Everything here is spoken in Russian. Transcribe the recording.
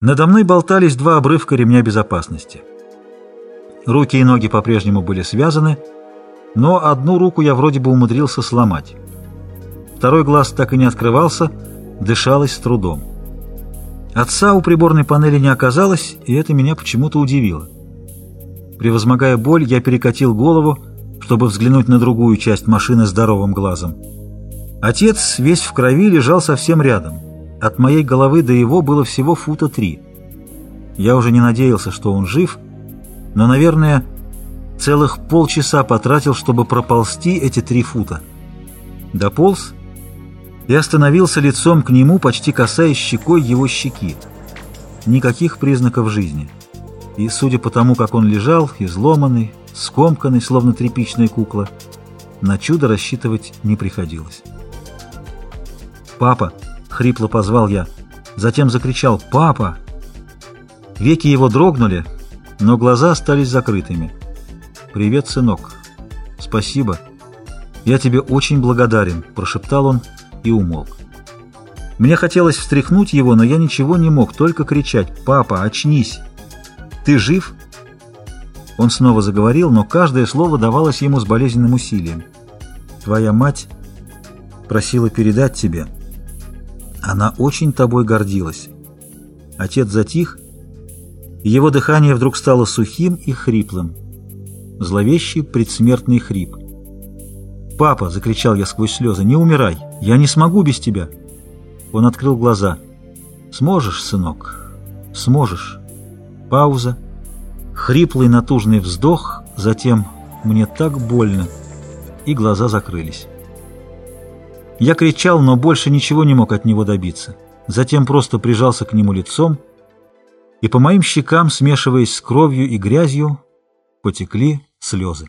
Надо мной болтались два обрывка ремня безопасности. Руки и ноги по-прежнему были связаны, но одну руку я вроде бы умудрился сломать. Второй глаз так и не открывался, дышалось с трудом. Отца у приборной панели не оказалось, и это меня почему-то удивило. Превозмогая боль, я перекатил голову, чтобы взглянуть на другую часть машины здоровым глазом. Отец, весь в крови, лежал совсем рядом. От моей головы до его было всего фута три. Я уже не надеялся, что он жив, но, наверное, целых полчаса потратил, чтобы проползти эти три фута. Дополз и остановился лицом к нему, почти касаясь щекой его щеки. Никаких признаков жизни. И, судя по тому, как он лежал, изломанный, скомканный, словно тряпичная кукла, на чудо рассчитывать не приходилось. «Папа!» Хрипло позвал я. Затем закричал «Папа!». Веки его дрогнули, но глаза остались закрытыми. «Привет, сынок. Спасибо. Я тебе очень благодарен», – прошептал он и умолк. Мне хотелось встряхнуть его, но я ничего не мог, только кричать «Папа, очнись! Ты жив?» Он снова заговорил, но каждое слово давалось ему с болезненным усилием. «Твоя мать просила передать тебе...» Она очень тобой гордилась. Отец затих, его дыхание вдруг стало сухим и хриплым. Зловещий предсмертный хрип. «Папа!» — закричал я сквозь слезы. «Не умирай! Я не смогу без тебя!» Он открыл глаза. «Сможешь, сынок, сможешь!» Пауза. Хриплый натужный вздох, затем «мне так больно!» и глаза закрылись. Я кричал, но больше ничего не мог от него добиться. Затем просто прижался к нему лицом, и по моим щекам, смешиваясь с кровью и грязью, потекли слезы.